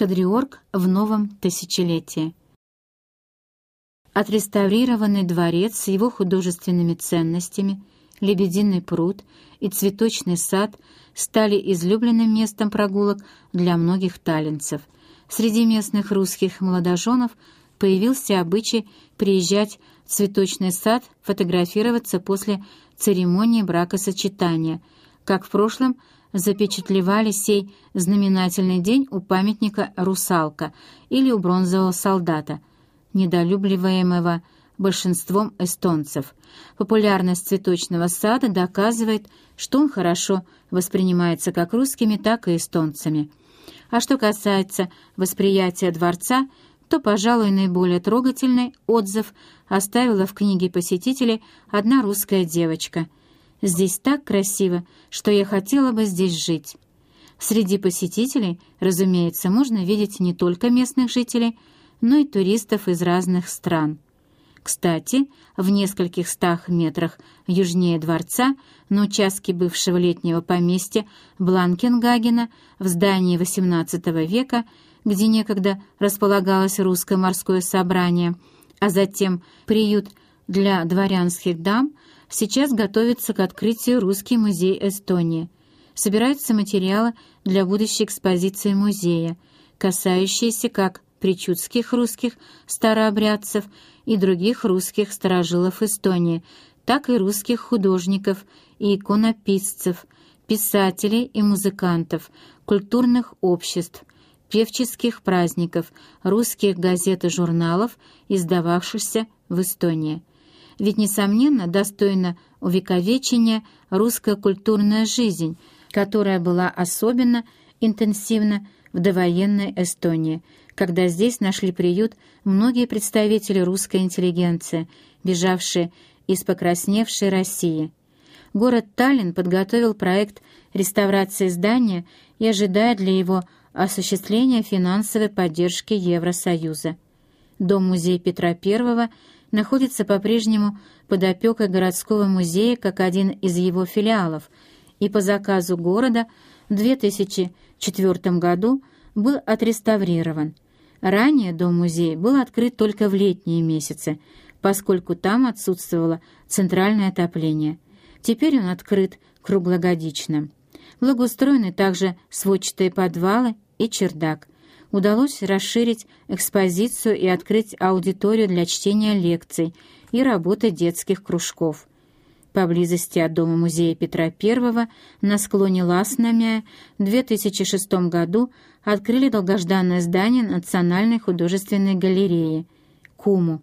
Кадриорг в новом тысячелетии. Отреставрированный дворец с его художественными ценностями, лебединый пруд и цветочный сад стали излюбленным местом прогулок для многих таллинцев. Среди местных русских молодоженов появился обычай приезжать в цветочный сад фотографироваться после церемонии бракосочетания, как в прошлом запечатлевали сей знаменательный день у памятника «Русалка» или у бронзового солдата, недолюбливаемого большинством эстонцев. Популярность цветочного сада доказывает, что он хорошо воспринимается как русскими, так и эстонцами. А что касается восприятия дворца, то, пожалуй, наиболее трогательный отзыв оставила в книге посетителей одна русская девочка — Здесь так красиво, что я хотела бы здесь жить. Среди посетителей, разумеется, можно видеть не только местных жителей, но и туристов из разных стран. Кстати, в нескольких стах метрах южнее дворца, на участке бывшего летнего поместья Бланкенгагена, в здании XVIII века, где некогда располагалось русское морское собрание, а затем приют для дворянских дам, Сейчас готовится к открытию Русский музей Эстонии. Собираются материалы для будущей экспозиции музея, касающиеся как причудских русских старообрядцев и других русских старожилов Эстонии, так и русских художников и иконописцев, писателей и музыкантов, культурных обществ, певческих праздников, русских газет и журналов, издававшихся в Эстонии. Ведь, несомненно, достойна увековечения русская культурная жизнь, которая была особенно интенсивна в довоенной Эстонии, когда здесь нашли приют многие представители русской интеллигенции, бежавшие из покрасневшей России. Город Таллин подготовил проект реставрации здания и ожидает для его осуществления финансовой поддержки Евросоюза. Дом-музей Петра I находится по-прежнему под опекой городского музея как один из его филиалов и по заказу города в 2004 году был отреставрирован. Ранее дом-музей был открыт только в летние месяцы, поскольку там отсутствовало центральное отопление. Теперь он открыт круглогодично. Благоустроены также сводчатые подвалы и чердак – удалось расширить экспозицию и открыть аудиторию для чтения лекций и работы детских кружков. Поблизости от Дома-музея Петра I на склоне Ласнамя в 2006 году открыли долгожданное здание Национальной художественной галереи «Куму».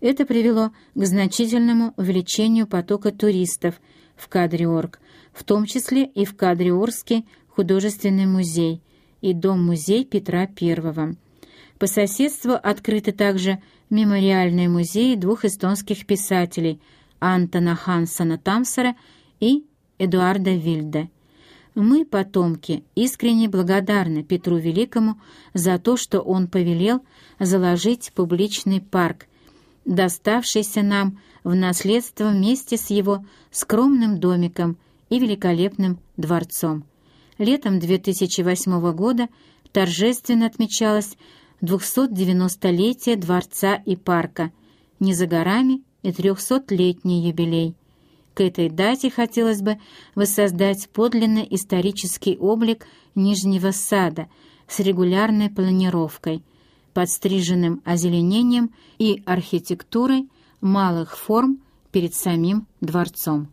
Это привело к значительному увеличению потока туристов в Кадриорг, в том числе и в Кадриоргский художественный музей – и дом-музей Петра I. По соседству открыты также мемориальные музеи двух эстонских писателей Антона Хансона Тамсера и Эдуарда Вильде. Мы, потомки, искренне благодарны Петру Великому за то, что он повелел заложить публичный парк, доставшийся нам в наследство вместе с его скромным домиком и великолепным дворцом летом 2008 года торжественно отмечалось 290-летие дворца и парка, не за горами и 300-летний юбилей. К этой дате хотелось бы воссоздать подлинный исторический облик Нижнего сада с регулярной планировкой, подстриженным озеленением и архитектурой малых форм перед самим дворцом.